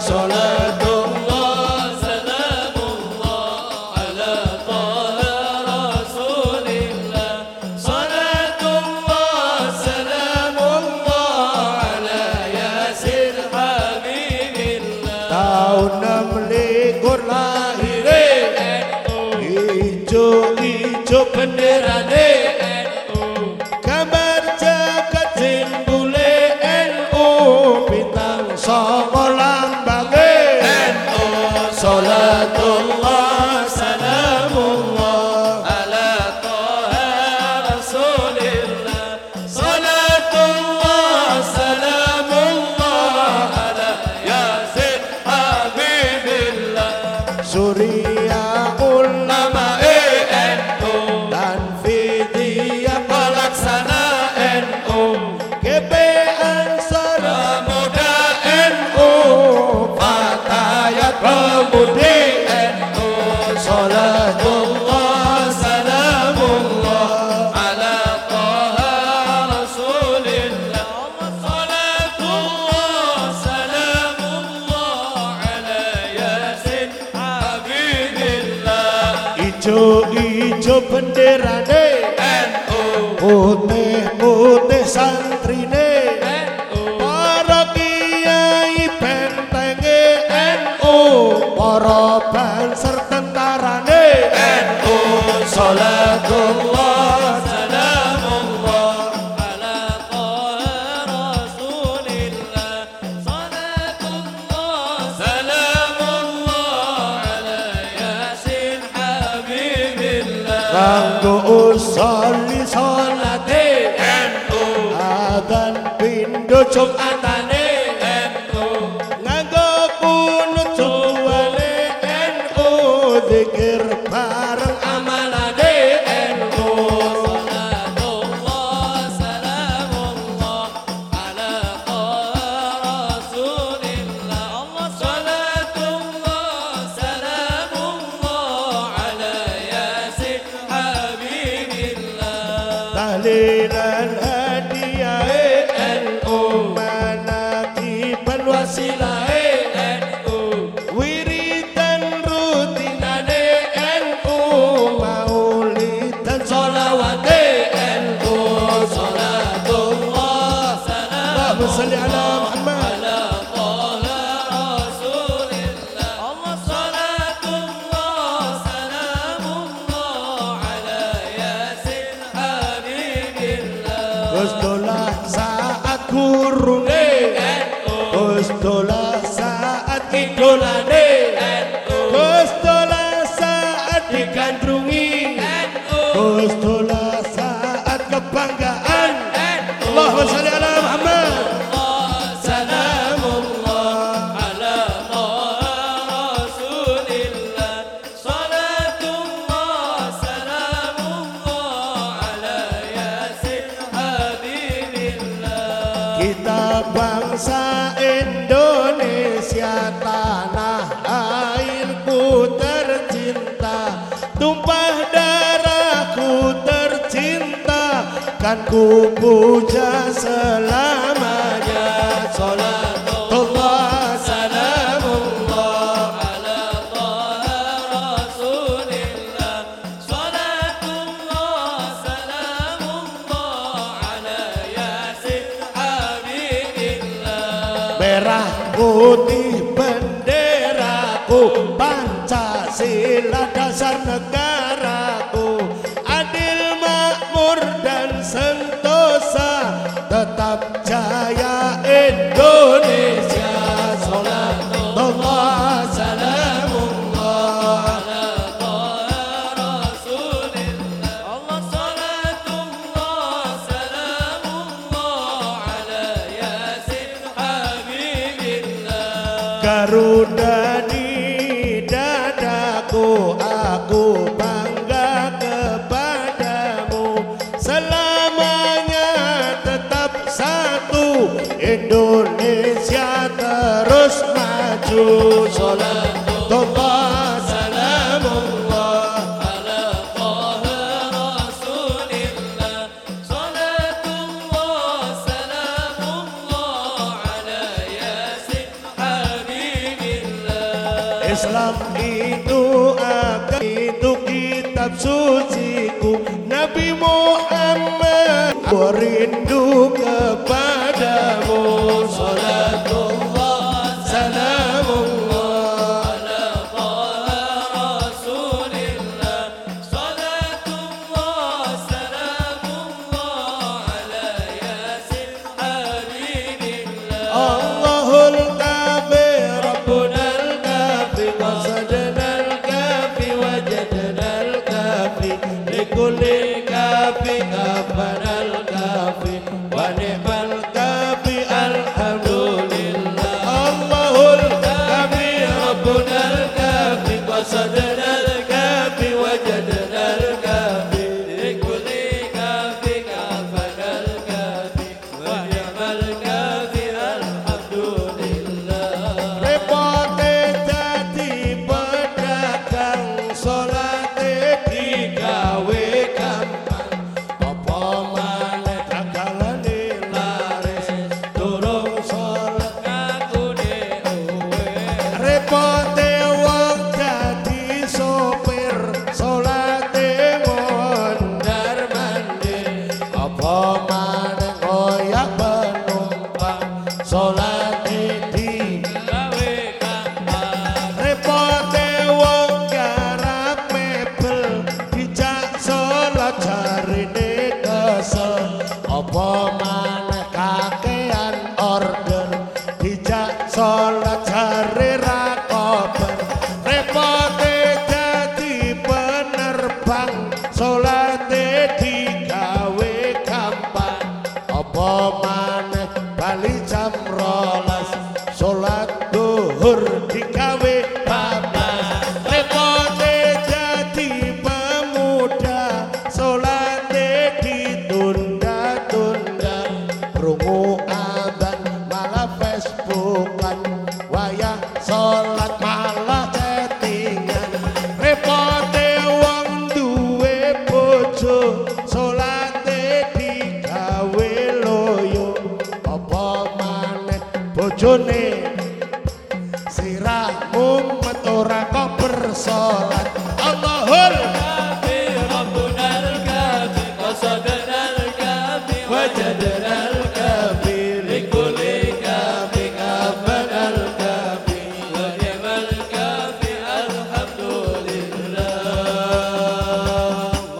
sola. ijo ijo benderane. NU putih putih santrine. NU para kiai bentenge NU para banserta kanggo usul li salate NU adan pindho jumatane kebanggaan. Allahumma salli ala Muhammad. Kita bangsa Indonesia tanah airku tercinta tumpah darah akan ku puja selamanya. Salatullah salamullah ala Taala rasulillah Salatullah salamullah ala yasin habibillah Merah putih benderaku Pancasila dasar negara. Garuda di dadaku aku bangga kepadamu. Selamanya tetap satu Indonesia terus maju. Solat kitab suciku Nabi Muhammad Ku rindu kepadamu. Salatullah Kulinga up Pana solate digawe kapan apa maneh bali jam 12 salat zuhur bojo salate digawe loyo. Apa maneh bojone?